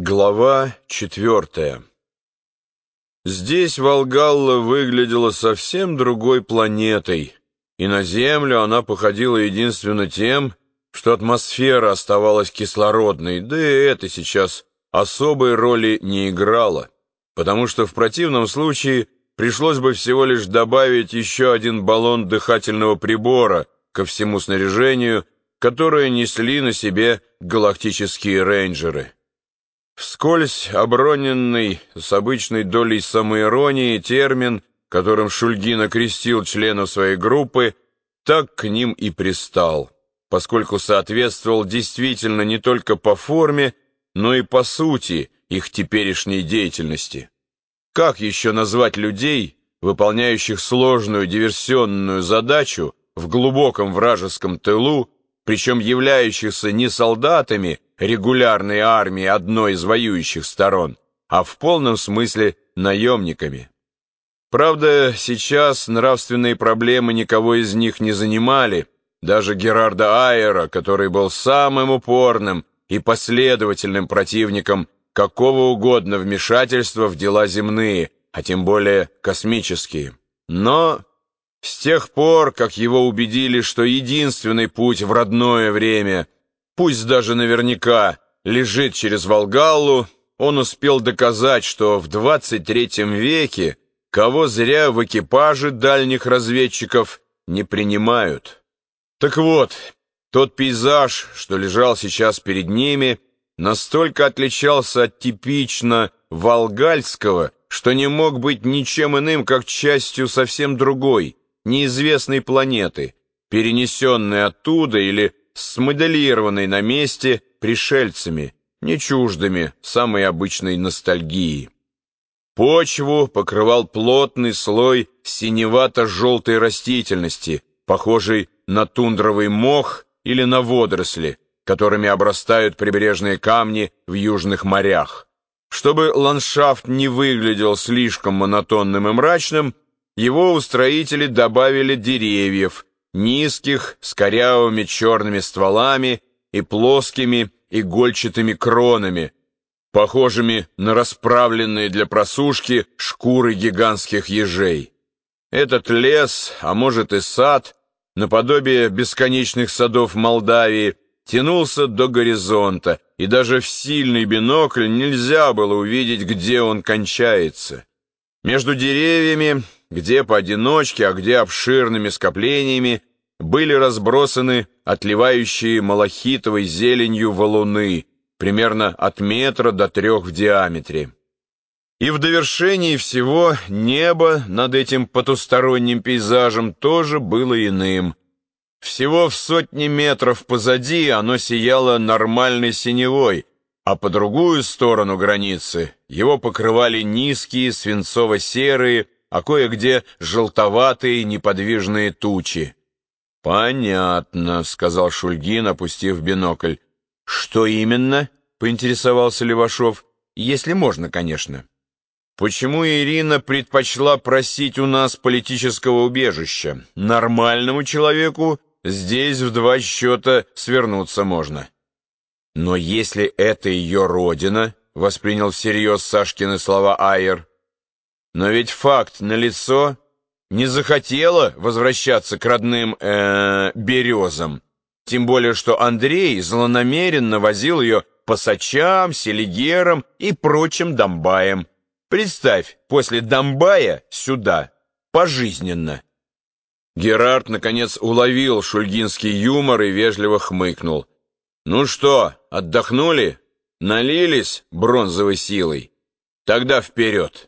Глава четвертая Здесь Волгалла выглядела совсем другой планетой, и на Землю она походила единственно тем, что атмосфера оставалась кислородной, да и это сейчас особой роли не играло, потому что в противном случае пришлось бы всего лишь добавить еще один баллон дыхательного прибора ко всему снаряжению, которое несли на себе галактические рейнджеры. Вскользь оброненный с обычной долей самоиронии термин, которым Шульгин окрестил членов своей группы, так к ним и пристал, поскольку соответствовал действительно не только по форме, но и по сути их теперешней деятельности. Как еще назвать людей, выполняющих сложную диверсионную задачу в глубоком вражеском тылу, причем являющихся не солдатами регулярной армии одной из воюющих сторон, а в полном смысле наемниками. Правда, сейчас нравственные проблемы никого из них не занимали, даже Герарда Айера, который был самым упорным и последовательным противником какого угодно вмешательства в дела земные, а тем более космические. Но с тех пор, как его убедили, что единственный путь в родное время, пусть даже наверняка, лежит через Волгаллу, он успел доказать, что в 23 веке кого зря в экипаже дальних разведчиков не принимают. Так вот, тот пейзаж, что лежал сейчас перед ними, настолько отличался от типично волгальского, что не мог быть ничем иным, как частью совсем другой, неизвестной планеты, перенесенной оттуда или смоделированной на месте пришельцами, не чуждыми самой обычной ностальгии. Почву покрывал плотный слой синевато-желтой растительности, похожий на тундровый мох или на водоросли, которыми обрастают прибрежные камни в южных морях. Чтобы ландшафт не выглядел слишком монотонным и мрачным, его устроители добавили деревьев, низких, с корявыми черными стволами и плоскими игольчатыми кронами, похожими на расправленные для просушки шкуры гигантских ежей. Этот лес, а может и сад, наподобие бесконечных садов Молдавии, тянулся до горизонта, и даже в сильный бинокль нельзя было увидеть, где он кончается. Между деревьями где поодиночке, а где обширными скоплениями, были разбросаны отливающие малахитовой зеленью валуны, примерно от метра до трех в диаметре. И в довершении всего небо над этим потусторонним пейзажем тоже было иным. Всего в сотни метров позади оно сияло нормальной синевой, а по другую сторону границы его покрывали низкие свинцово-серые, а кое-где желтоватые неподвижные тучи. «Понятно», — сказал Шульгин, опустив бинокль. «Что именно?» — поинтересовался Левашов. «Если можно, конечно». «Почему Ирина предпочла просить у нас политического убежища? Нормальному человеку здесь в два счета свернуться можно». «Но если это ее родина», — воспринял всерьез Сашкины слова Айер, но ведь факт налицо. Не захотела возвращаться к родным э, березам. Тем более, что Андрей злонамеренно возил ее по Сачам, Селигерам и прочим Домбаям. Представь, после Домбая сюда, пожизненно. Герард, наконец, уловил шульгинский юмор и вежливо хмыкнул. «Ну что, отдохнули? Налились бронзовой силой? Тогда вперед!»